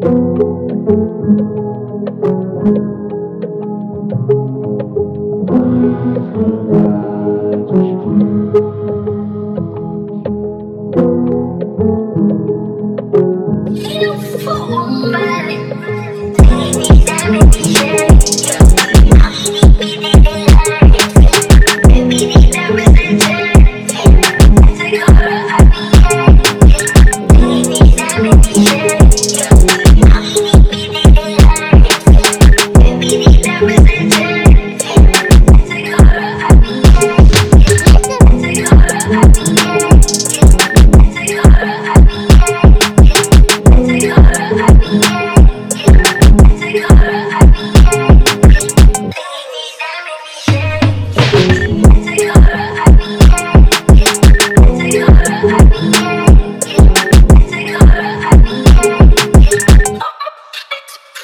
You fool, man. Baby,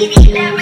baby, that